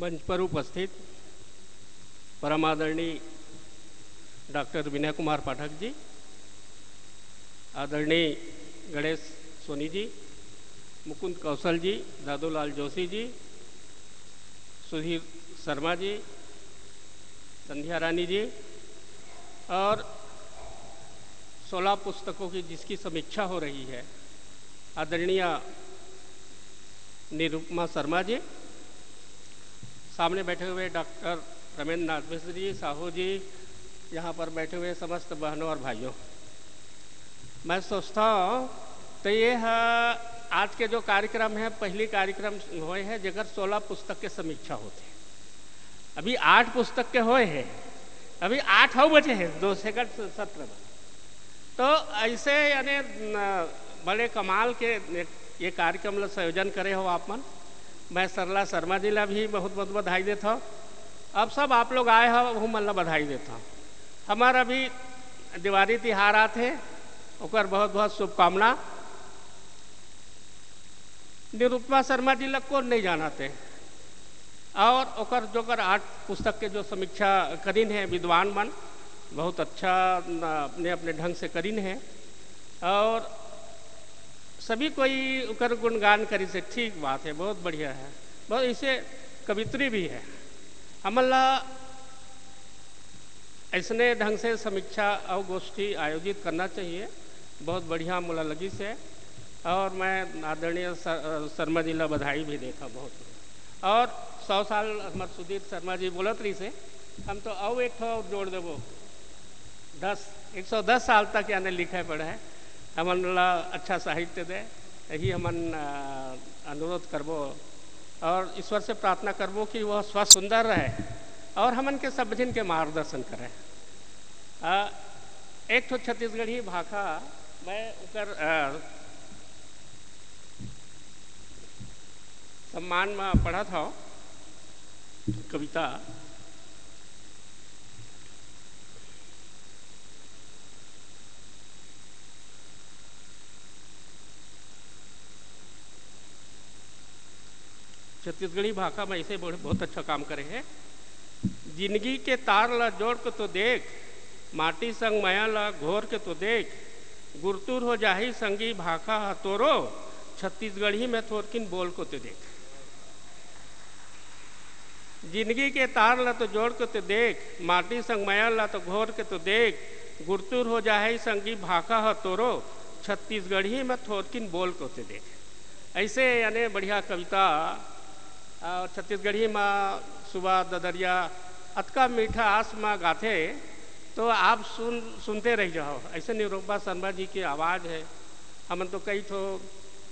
मंच पर उपस्थित परमादरणीय डॉक्टर विनय कुमार पाठक जी, आदरणीय गणेश सोनी जी, मुकुंद कौशल जी, दादूलाल जोशी जी, सुधीर शर्मा जी, संध्या रानी जी और सोलह पुस्तकों की जिसकी समीक्षा हो रही है, आदरणीय निरुपमा शर्मा जी सामने बैठे हुए डॉक्टर रमेंद्र नाथ मिश्र जी, साहू जी, यहाँ पर बैठे हुए समस्त बहनों और भाइयों। मैं सोचता हूँ तो ये आज के जो कार्यक्रम है, पहली कार्यक्रम हुए हैं जगह सोलह पुस्तक के समीक्षा होते हैं। अभी आठ पुस्तक के हुए हैं, अभी आठ हो बचे हैं, दो सेकंड सत्र में। तो ऐसे यानी बड़े कमाल के ये कार्यक्रम संयोजन करे हो आप मन। मैं सरला शर्मा जी ला भी बहुत बहुत बधाई देता हूँ। अब सब आप लोग आए हो, वो मन बधाई देता हूँ। हमारा भी दिवाली तिहार आते ओकर बहुत बहुत शुभकामना। निरुपमा शर्मा जी लग को नहीं जानते और ओकर जो कर आठ पुस्तक के जो समीक्षा करीन है, विद्वान मन बहुत अच्छा अपने अपने ढंग से करीन है। और सभी कोई उकर गुणगान करी से ठीक बात है, बहुत बढ़िया है। बहुत इसे कवित्री भी है। हमला ऐसने ढंग से समीक्षा और गोष्ठी आयोजित करना चाहिए। बहुत बढ़िया मुला लगी से। और मैं आदरणीय शर्मा जी ला बधाई भी देखा बहुत। और सौ साल हमारे सुधीर शर्मा जी बोलत रही से, हम तो और एक जोड़ देवो दस, एक सौ दस साल तक यानी लिखे पढ़े है। हमन ला अच्छा साहित्य दे, यही हमन अनुरोध करबो। और ईश्वर से प्रार्थना करबो कि वह स्वस्थ सुंदर रहे और हमन के सब दिन के मार्गदर्शन करे। एक तो छत्तीसगढ़ी भाषा मैं उकर सम्मान में पढ़ा था कविता। छत्तीसगढ़ी भाषा में ऐसे बहुत अच्छा काम करे हैं। ज़िंदगी के तार ला जोड़ के तो देख, माटी संग माया ला घोर के तो देख, गुरतुर हो जाही संगी भाखा हतोरो छत्तीसगढ़ी में थोरकिन बोल को तो देख। ज़िंदगी के तार ला तो जोड़ के तो देख, माटी संग माया ला तो घोर के तो देख, गुरतुर हो जाही संगी भाखा हतोरो छत्तीसगढ़ी में थोरकिन बोल को तो देख। ऐसे यानी बढ़िया कविता और छत्तीसगढ़ी में सुबह ददरिया, अतका मीठा आस में गाथे तो आप सुन, सुनते रह जाओ। ऐसे निरूपा शर्मा जी की आवाज़ है। हम तो कई ठो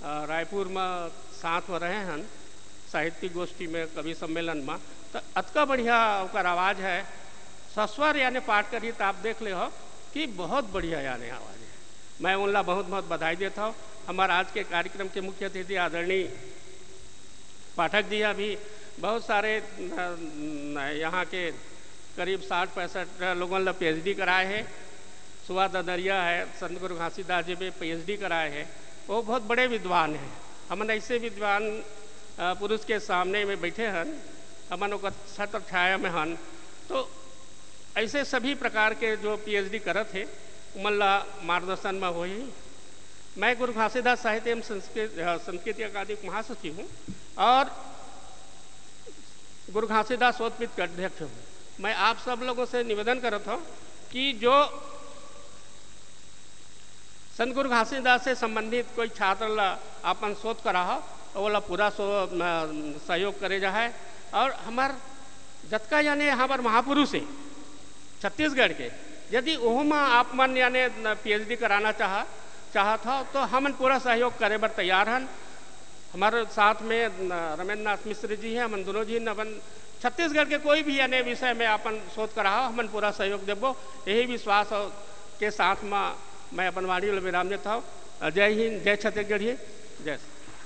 रायपुर में साथ में रहे हैं, साहित्यिक गोष्ठी में, कवि सम्मेलन में। तो अतका बढ़िया ओकर आवाज़ है। सस्वर यानी पाठ करी तो आप देख ले हो कि बहुत बढ़िया यानी आवाज़ है। मैं उनला बहुत बहुत बधाई देता हूँ। हमारे आज के कार्यक्रम के मुख्य अतिथि आदरणीय पाठक जी अभी बहुत सारे यहाँ के करीब साठ पैंसठ लोगों ने पीएचडी कराए हैं। सुबह ददरिया है, संत गुरु घासीदास जी में पीएचडी कराए हैं। वो बहुत बड़े विद्वान हैं। हमन ऐसे विद्वान पुरुष के सामने में बैठे हैं। हमन छत्र छाया में हन तो ऐसे सभी प्रकार के जो पीएचडी करत है, उमल्ला मार्गदर्शन में वही मैं गुरु घासीदास साहित्य एवं संस्कृत संस्कृति अकादमिक महासचिव हूँ। और गुरु घासीदास शोधपीठ के अध्यक्ष हूँ। मैं आप सब लोगों से निवेदन करता हूँ कि जो संत गुरु घासीदास से संबंधित कोई छात्र ला अपन शोध करा हो तो वो पूरा सहयोग करे जा है। और हमार जतका यानी यहाँ पर महापुरुष है, छत्तीसगढ़ के, यदि वह में आप मन यानी पीएचडी कराना चाह, चाहत हो तो हम पूरा सहयोग करे बर तैयार हैं हमारे साथ में रमेंद्र नाथ मिश्र जी हैं हम दोनों जी अपन छत्तीसगढ़ के कोई भी अन्य विषय में अपन शोध करा हम पूरा सहयोग देवो यही विश्वास के साथ में मैं अपन वाणी विराम देता हूँ। जय हिंद, जय छत्तीसगढ़ जय